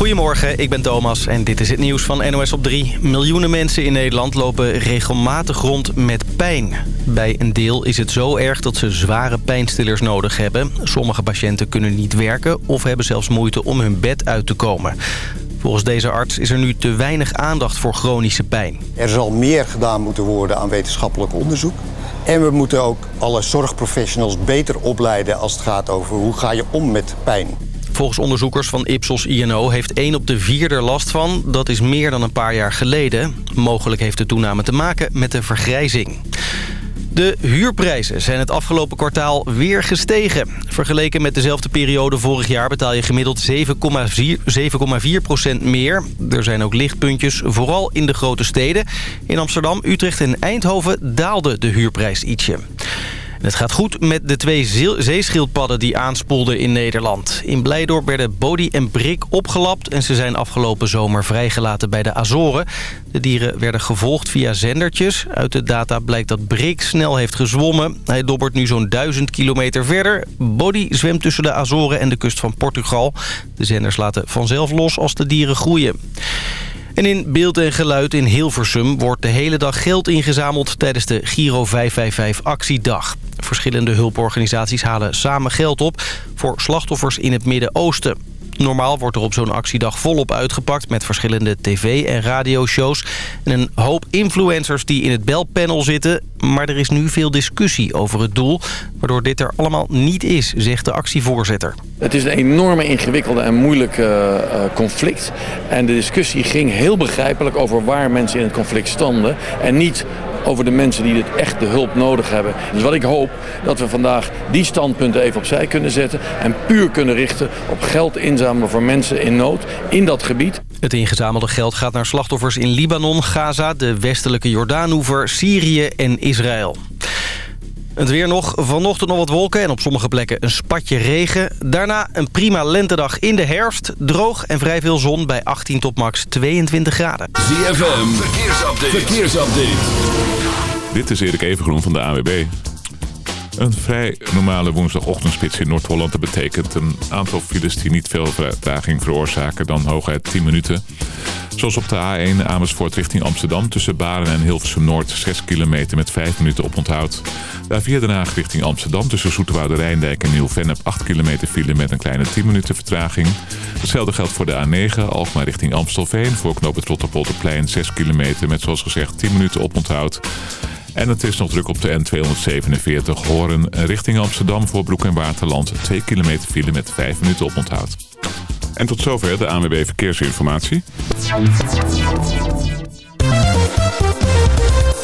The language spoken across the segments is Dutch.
Goedemorgen, ik ben Thomas en dit is het nieuws van NOS op 3. Miljoenen mensen in Nederland lopen regelmatig rond met pijn. Bij een deel is het zo erg dat ze zware pijnstillers nodig hebben. Sommige patiënten kunnen niet werken of hebben zelfs moeite om hun bed uit te komen. Volgens deze arts is er nu te weinig aandacht voor chronische pijn. Er zal meer gedaan moeten worden aan wetenschappelijk onderzoek. En we moeten ook alle zorgprofessionals beter opleiden als het gaat over hoe ga je om met pijn. Volgens onderzoekers van Ipsos INO heeft 1 op de 4 er last van. Dat is meer dan een paar jaar geleden. Mogelijk heeft de toename te maken met de vergrijzing. De huurprijzen zijn het afgelopen kwartaal weer gestegen. Vergeleken met dezelfde periode vorig jaar betaal je gemiddeld 7,4% meer. Er zijn ook lichtpuntjes, vooral in de grote steden. In Amsterdam, Utrecht en Eindhoven daalde de huurprijs ietsje het gaat goed met de twee zeeschildpadden die aanspoelden in Nederland. In Blijdorp werden Body en Brik opgelapt... en ze zijn afgelopen zomer vrijgelaten bij de Azoren. De dieren werden gevolgd via zendertjes. Uit de data blijkt dat Brik snel heeft gezwommen. Hij dobbert nu zo'n duizend kilometer verder. Body zwemt tussen de Azoren en de kust van Portugal. De zenders laten vanzelf los als de dieren groeien. En in beeld en geluid in Hilversum wordt de hele dag geld ingezameld tijdens de Giro 555 actiedag. Verschillende hulporganisaties halen samen geld op voor slachtoffers in het Midden-Oosten. Normaal wordt er op zo'n actiedag volop uitgepakt... met verschillende tv- en radioshows... en een hoop influencers die in het belpanel zitten. Maar er is nu veel discussie over het doel... waardoor dit er allemaal niet is, zegt de actievoorzitter. Het is een enorme ingewikkelde en moeilijke eh, eh, conflict. En de discussie ging heel begrijpelijk over waar mensen in het conflict stonden... en niet over de mensen die dit echt de hulp nodig hebben. Dus wat ik hoop, dat we vandaag die standpunten even opzij kunnen zetten en puur kunnen richten op geld inzamelen voor mensen in nood in dat gebied. Het ingezamelde geld gaat naar slachtoffers in Libanon, Gaza, de westelijke Jordaanhoever, Syrië en Israël. Het weer nog. Vanochtend nog wat wolken en op sommige plekken een spatje regen. Daarna een prima lentedag in de herfst. Droog en vrij veel zon bij 18 tot max 22 graden. ZFM. Verkeersupdate. Verkeersupdate. Dit is Erik Evengroen van de AWB. Een vrij normale woensdagochtendspits in Noord-Holland. Dat betekent een aantal files die niet veel vertraging veroorzaken dan hooguit 10 minuten. Zoals op de A1 Amersfoort richting Amsterdam tussen Baren en Hilversum Noord 6 kilometer met 5 minuten op De A4 Den Haag richting Amsterdam tussen Zoeterwoude Rijndijk en Nieuw-Vennep 8 kilometer file met een kleine 10 minuten vertraging. Hetzelfde geldt voor de A9 Alkmaar richting Amstelveen voor knoop Rotterpolderplein 6 kilometer met zoals gezegd 10 minuten op onthoud. En het is nog druk op de N247 Horen richting Amsterdam voor Broek en Waterland. 2 kilometer file met 5 minuten oponthoud. En tot zover de ANWB Verkeersinformatie.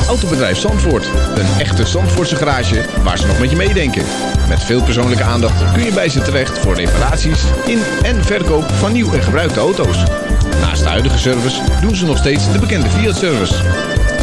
Autobedrijf Zandvoort. Een echte Zandvoortse garage waar ze nog met je meedenken. Met veel persoonlijke aandacht kun je bij ze terecht voor reparaties in en verkoop van nieuw en gebruikte auto's. Naast de huidige service doen ze nog steeds de bekende Fiat-service.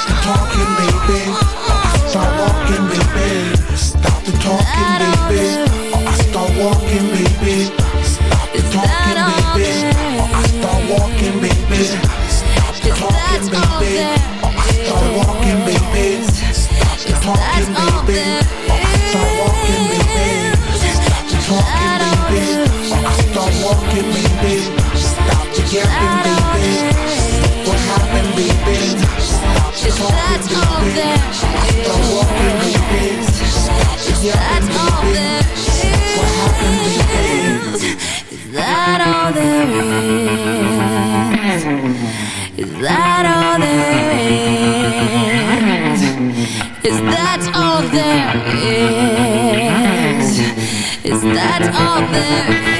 Stop talking, baby. Start walking, baby. Stop the talking, baby. Uh, Start walking, baby. Stop the talking, baby. Uh, Start uh, walking, baby. Stop the talking, baby. Start walking, baby. Stop the talking, baby. Start walking, Start walking, baby. Stop the yapping, baby all there is. all there is. Is that all there is? Is that all there is? Is that all there is? Is that all there is?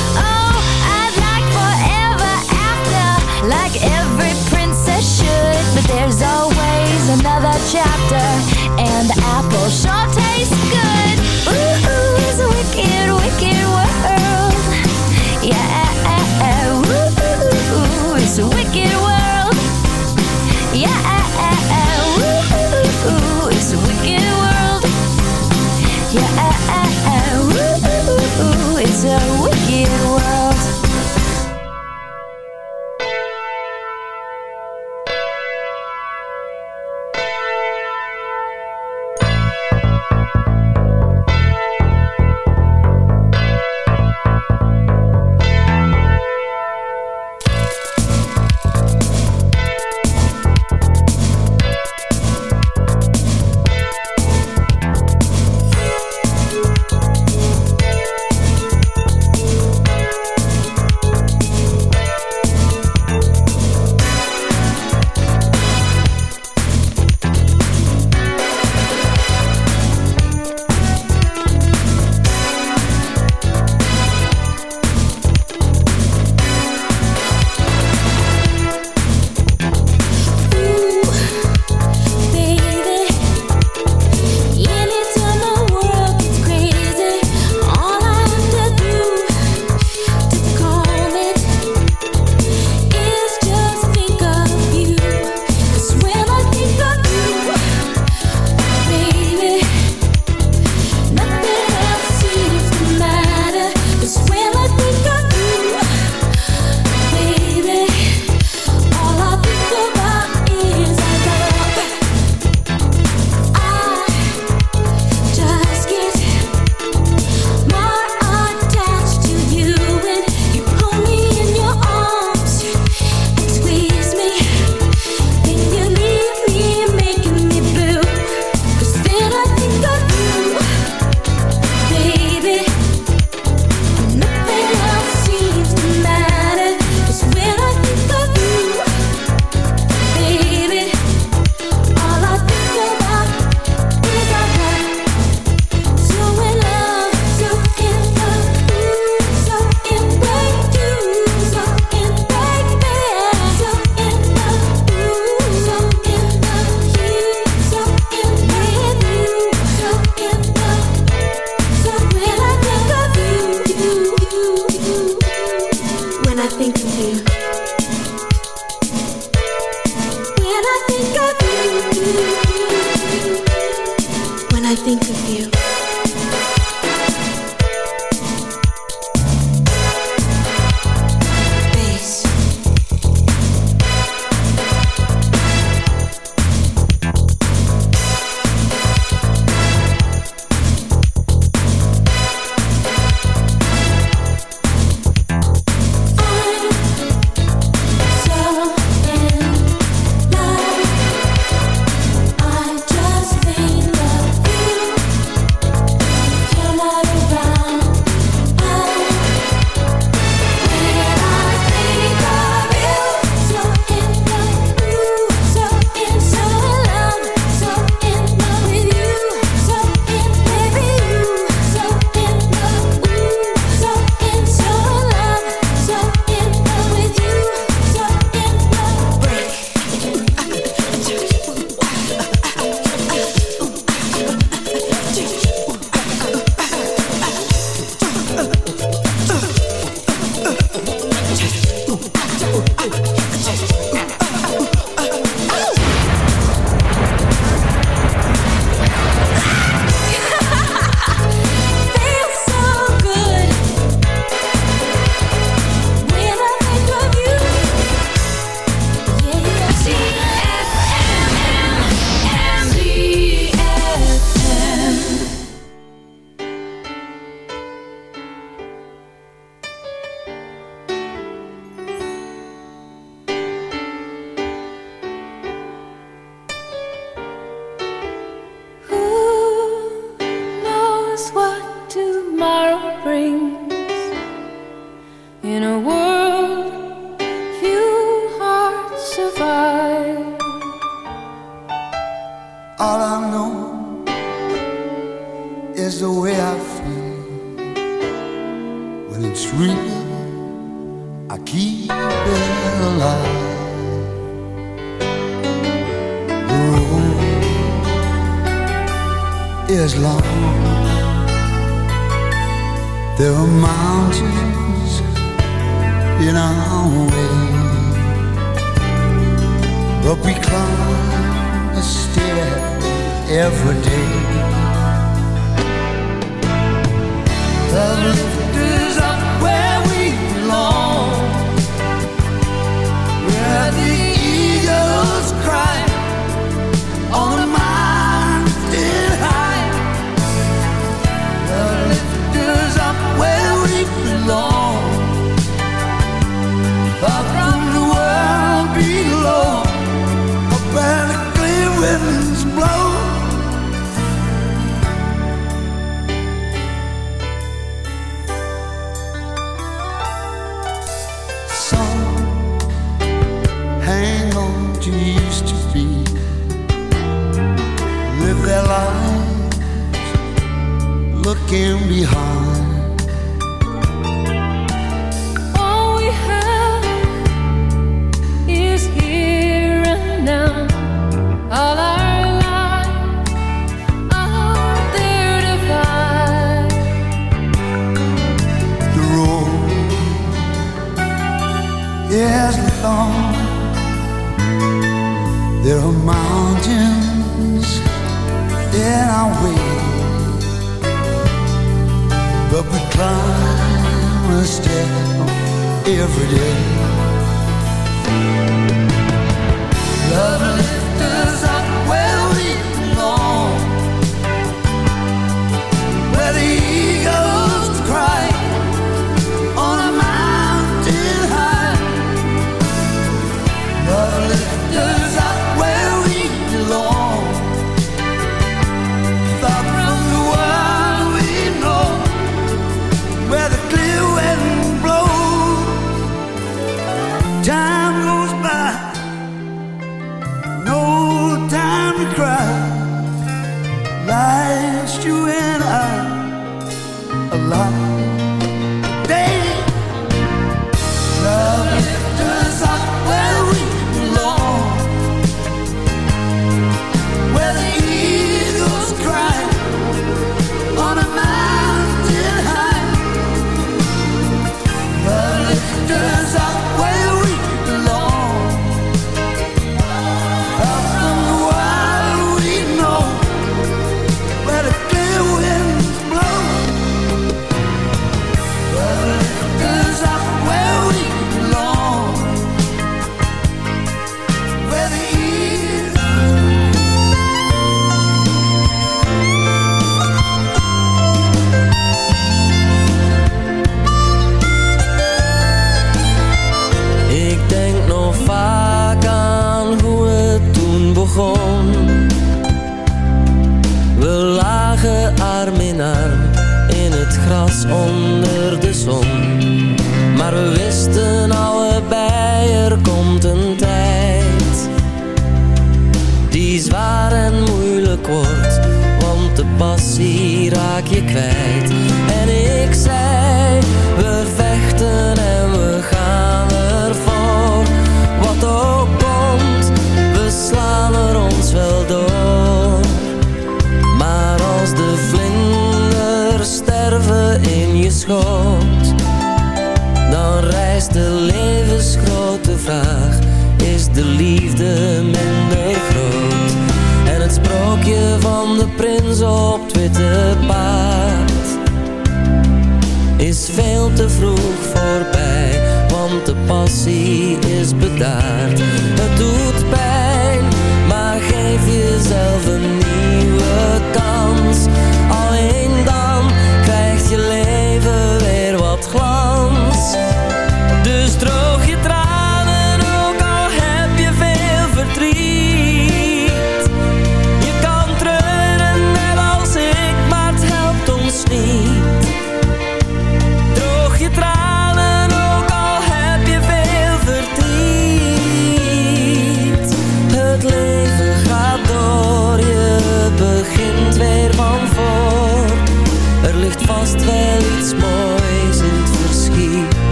and the apple sure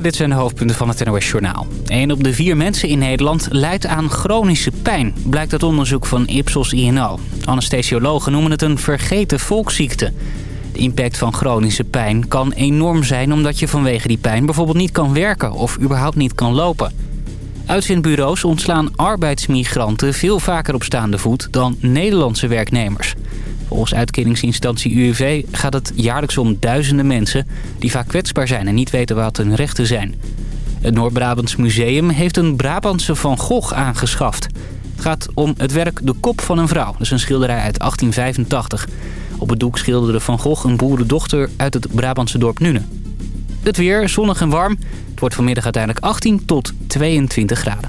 dit zijn de hoofdpunten van het NOS Journaal. Een op de vier mensen in Nederland lijdt aan chronische pijn, blijkt uit onderzoek van Ipsos INO. Anesthesiologen noemen het een vergeten volksziekte. De impact van chronische pijn kan enorm zijn omdat je vanwege die pijn bijvoorbeeld niet kan werken of überhaupt niet kan lopen. Uitzendbureaus ontslaan arbeidsmigranten veel vaker op staande voet dan Nederlandse werknemers. Volgens uitkeringsinstantie UWV gaat het jaarlijks om duizenden mensen... die vaak kwetsbaar zijn en niet weten wat hun rechten zijn. Het Noord-Brabants Museum heeft een Brabantse Van Gogh aangeschaft. Het gaat om het werk De Kop van een Vrouw. Dat is een schilderij uit 1885. Op het doek schilderde Van Gogh een boerendochter uit het Brabantse dorp Nune. Het weer, zonnig en warm. Het wordt vanmiddag uiteindelijk 18 tot 22 graden.